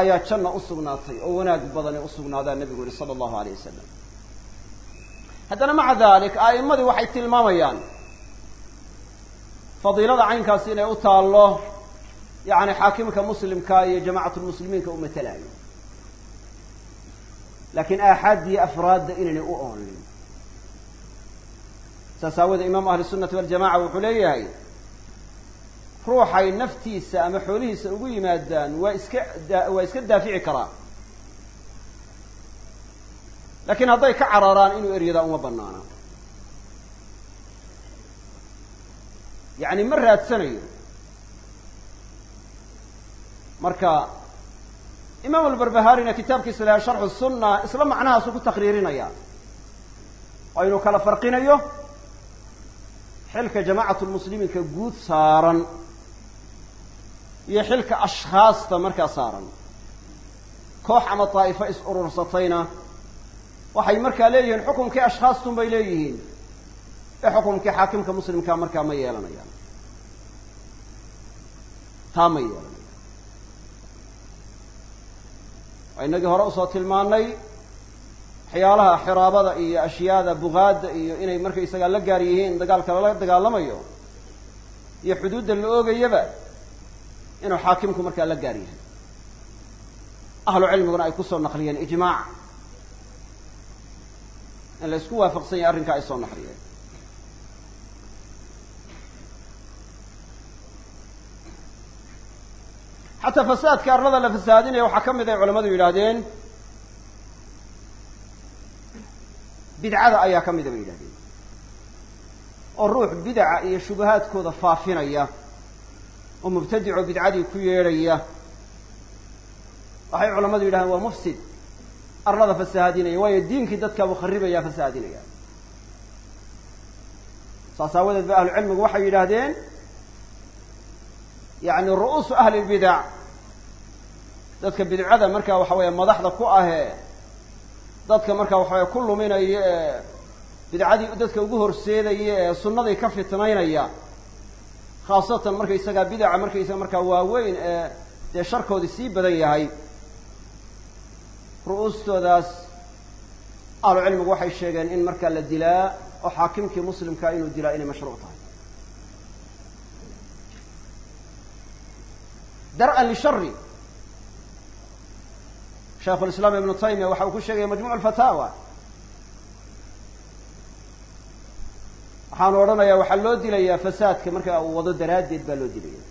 ayaa janna u sugnaatay oo wanaag badani u sugnaadaa nebigu yihi sala allahu alayh wasalam haddana maca dalik a'immadii waxay tilmaamayaan fadiilada caynkaasi inay u taallo yacni xaakimka muslimka iyo jamacatulmuslimiinka u matelayo laakiin aaxaadiyo afraadda inaynay u oolin saas aawoodee imaamu ahli sunnati waljamaca wuxuu leeyahay ruuxay naftiisa ama xoolihiisa ugu yimaadaan waa iska waa iska daafici karaa laakiin hadday ka cararaan inuu eryadaa uma banaana yacni ma raadsanayo marka imaam albarbaharina kitaabkiisa lahaa sharxu sunna isla macnahaasuu ku taqriirinaya. Oo kala farqinayo xilka jamaacatu lmuslimiinka guud saaran iyo xilka ashkhaasta markaa saaran. Koox ama daa'ifo is urursatayna waxay markaa leeyihiin xukumkii ashkhaastun bay leeyihiin. Ee xukumkii xaakimka muslimkaa markaa ma yeelanayaan. Taa ma yeelanayaan waa inagii hore u soo tilmaanay waxyaalaha xiraabada iyo ashyaada bugaadda iyo inay markaysagaa la gaar yihiin dagaalka lala dagaalamayo iyo xuduudda la oogayaba inuu xaakimku markaa la gaar yahay. Ahlu cilmiguna ay ku soo naqliyeen ijmaac. In la isku waafaqsan yahay arrinkaa ay soo naqliyeen xataa fasaadka arlada la fasahaadinaya waxaa ka mid ay culamadu yidhaahdeen bidcada ayaa ka mida bay yidhahdeen oo ruux bidaca iyo shubahaadkooda faafinaya oo mubtadico bidcadii ku yeedhaya. Waxay culamadu yidhahdeen waa mufsid arlada fasahaadinaya waayo diinkii dadkaabuu kharibaya fasahaadinaya saas aawadeed ba ahlu cilmigu waxay yidhaahdeen yani ru'uusu ahli lbidac dadka bidcada marka waxa weeye madaxda ku ahee dadka marka waxa weye ku luminaya ee bidcadii dadka ugu horseedaya ee sunnaday ka fitnaynaya khaasatan markaysagaa bidaca markaysaga markaa waaweyn ee dee sharkoodii sii badan yahay ru'uustoodaas ahlu cilmigu waxay sheegeen in markaa la dilaa oo xaakimkii muslimkaa inuu dilaa inay mashruuc tahay dar'an lishari shaikhu lislaam ibnu taymiya waxa uu ku sheegaya majmuc alfataawa waxaanu odhanayaa waxaa loo dilayaa fasaadka marka uu wado daraaddeed baa loo dilaya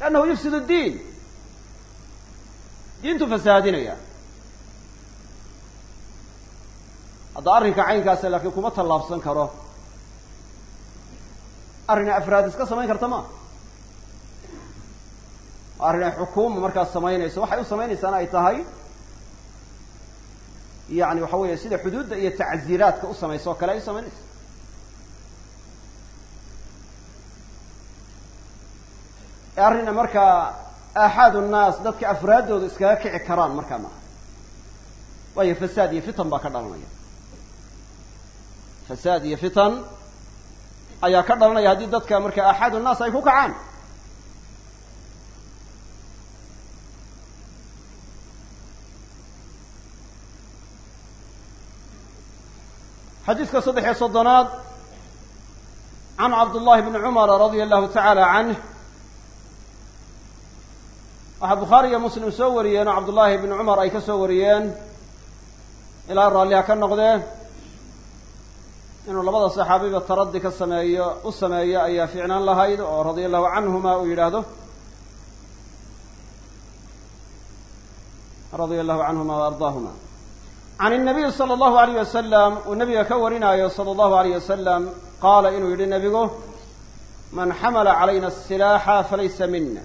liannahu yufsid diin diintu fasahaadinaya hadda arrinka caynkaasa laakiin kuma tallaabsan karo. Arrinay afraad iska samayn karta ma arrin xukuuma markaas samaynayso. Waxay u samaynaysaana ay tahay yani waxa weeye sida xuduudda iyo tacziiraadka u samayso o kale ay u samaynayso ee arrina markaa aaxaad nnaas dadka afraaddooda iskaga kici karaan markaa maaha waayo fasaad iyo fitan baa ka dhalanaya. Fasaad iyo fitan ayaa ka dhalanaya haddii dadka marka aaxaad nnaas ay ku kacaan xadiiska saddex iyo soddonaad can cabdullahi bni cumara radia allahu tacaala canh waxaa bukhaari iyo muslim soo wariyeen oo cabdullaahi bni cumar ay ka soo wariyeen ilaa raalliha ka noqdee inuu labada saxaabiba taraddi ka sameeyo u sameeyo ayaa fiicnaan lahayd oo radia allahu canhuma uu yidhaahdo. Radia allahu canhuma wa ardaahuma can النبي صلى الله عليه wasalam uu nebiga ka warinaayo sala allahu alayh wasalam qaala inuu yidhi nebigu man xamala calayna asilaaxa falaysa mina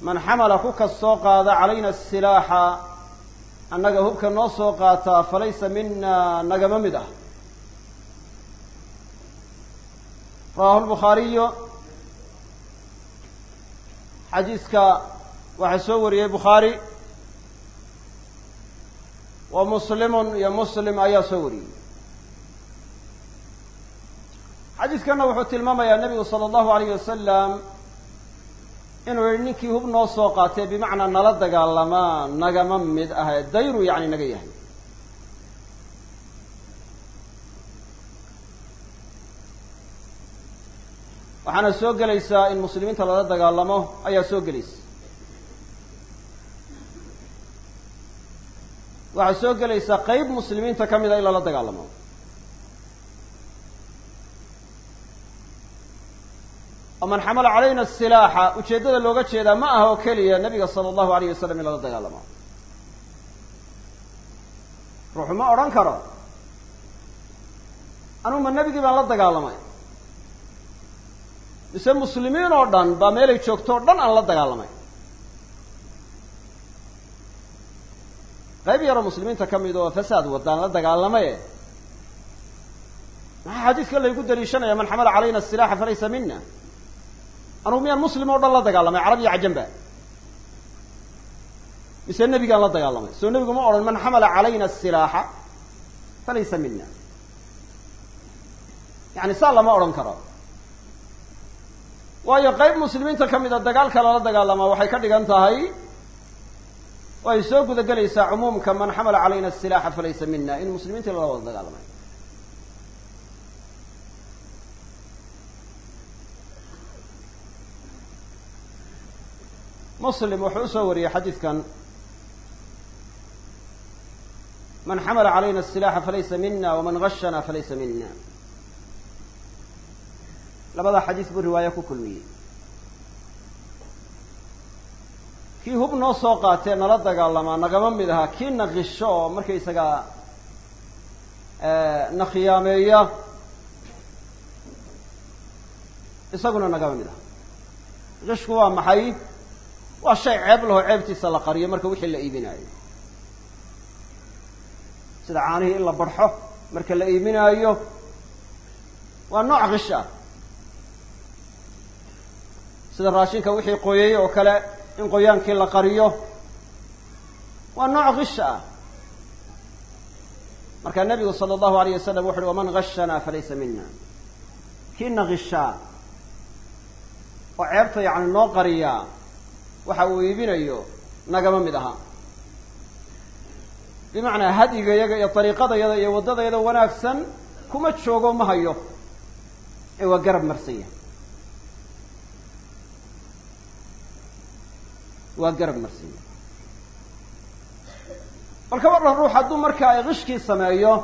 man xamala ku kas soo qaada calayna asilaaxa annaga hubka noo soo qaataa falaysa mina nagama mid ah rawahu lbukhaariyo xadiiska waxaa soo wariyey bukhaari wa muslimun iyo muslim ayaa soo wariyey. Xadiiskanna wuxuu tilmaamayaa nebigu sala allahu alayh wasalam inuu yihi ninkii hub noo soo qaatee bimacnaa nala dagaalamaa nagama mid ahee dayru yacni naga yahay. Waxaana soo gelaysaa in muslimiinta lala dagaalamo ayaa soo gelaysa waxaa soo gelaysaa qeyb muslimiinta ka mida in lala dagaalamo. Man xamala calayna asilaaxa ujeeddada looga jeedaa ma aha oo keliya nabiga sala allahu alayh wasalam in lala dagaalamo. Ruuxu ma odhan karo anugu ma nebigii baan la dagaalamay. Mise muslimiin oo dhan baa meelay joogto o dhan aan la dagaalamay qayb yaroo muslimiinta ka mid oo fasaad wadaan la dagaalamaye maxaa xadiidka laygu daliishanaya man xamala calayna asilaaxa falaysa mina anugu miyaan muslim oo dhan la dagaalamay carab iyo cajanba mise nebigaan la dagaalamay. Soo nebigu ma odhan man xamala calayna asilaaxa falaysa mina yani saa lama odhan karo. Waayo qayb muslimiinta ka mida dagaalka lala dagaalamaa waxay ka dhigan tahay oo ay soo guda gelaysaa cumuumka man xamala calayna asilaaxa falaysa mina in muslimiintii lala wada dagaalamay. Muslim wuxuu u soo wariyey xadiidkan. Man xamala calayna asilaaxa falaysa mina waman gashana falaysa mina labada xadiis buu riwaayo ku kulmiyey kii hub noo soo qaatee nala dagaalamaa nagama mid ahaa kii na qisho oo markaysaga na khiyaameeya isaguna nagama mid aha. Qishku waa maxay? Waa shay ceeb lahoo ceebtiisa la qariyo marka wixii la iibinaayo. Sida caanihii in la barxo marka la iibinaayo waa nooc kish ah sida raashinka wixii qoyay oo kale in qoyaankii la qariyo. Waa nooc kish ah. Marka nebigu sala allahu alayh wasalam wuxu uhi waman gashana falaysa mina kiina kishaa oo ceebta yacni noo qariyaa waxa uu iibinayo nagama mid aha. Bimacnaa hadyigayaga iyo dariiqadayada iyo waddadayada wanaagsan kuma joogo ma hayo. Ee waa garab marsanya waa garab marsanya bal ka warran ruux hadduu marka ay qishkii sameeyo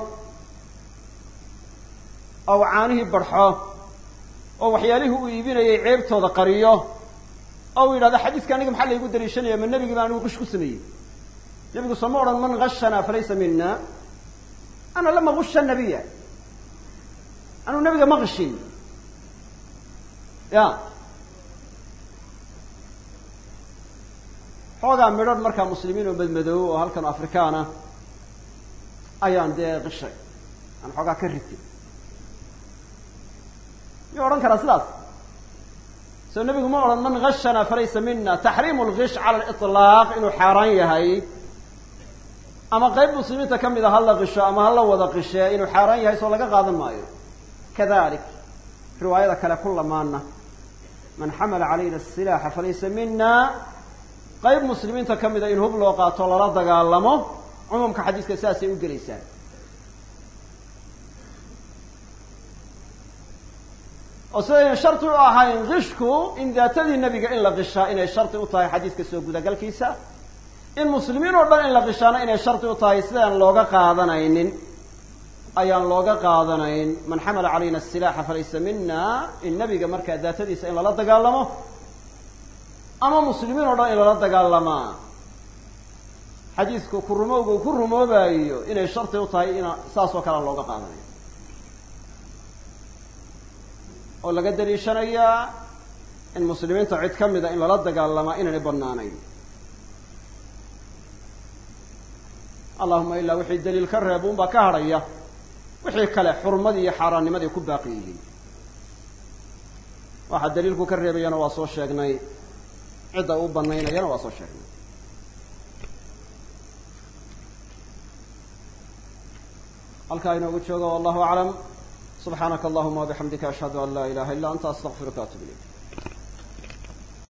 oo u caanihii barxo oo waxyaalihii uu iibinayay ceebtooda qariyo oo u yidhahdo xadiiska aniga maxaa laygu daliishanaya ma nebigi baa anigu qish ku sameeyey. Nebigu sooma odhan man gashana falaysa mina ana lama gusha nabiya anuu nebiga ma qishin. Ya xoogaa midhadh markaa muslimiin oo madmadoobo oo halkan afrikaana ayaan dee qishay. Aan xoogaa ka ritay miyuu odhan karaa sidaas. Soo nebigu ma odhan man gashana falaysa mina taxriimu lgish cala aliطlaaq inuu xaaraan yahay. Ama qayb muslimiinta ka mid a hala qisho ama hala wada qishee inuu xaaraan yahay soo laga qaadan maayo. Kadalik riwaayada kale ku lamaana man xamala calayna asilaaxa falaysa mina qayb muslimiinta ka mida in hub loo qaato lala dagaalamo cumuumka xadiiska sidaasay u gelaysaa oo sidayna sharti u ahayn qishku in daatadii nebiga in la qishaa inay sharti u tahay xadiiska soo gudagalkiisa. In muslimiin oo dhan in la qishaana inay sharti u tahay sidaan looga qaadanaynin. Ayaan looga qaadanayn man xamala calayna asilaaxa falaysa mina in nebiga markaa daatadiisa in lala dagaalamo ama muslimiin oo dhan in lala dagaalamaa xadiisku ku rumowga uu ku rumoobayo inay sharti u tahay ina saas oo kale aan looga qaadanayn. Oo laga daliishanayaa in muslimiinta cid ka mida in lala dagaalamaa inaanay banaanayn allahuma ilaa wixii daliil ka reebuun baa ka hadhaya wixii kale xurmadii iyo xaaraannimadii ku baaqi yihiin. Waxaa daliilku ka reebayana waa soo sheegnay cidda uu banaynayana waa soo sheegnay. Halkaa inoogu joogo wallahu aclam. Subxaanaka allahuma wabixamdika ashhadu an laa ilaha illa anta astaqfiruka atub ilayk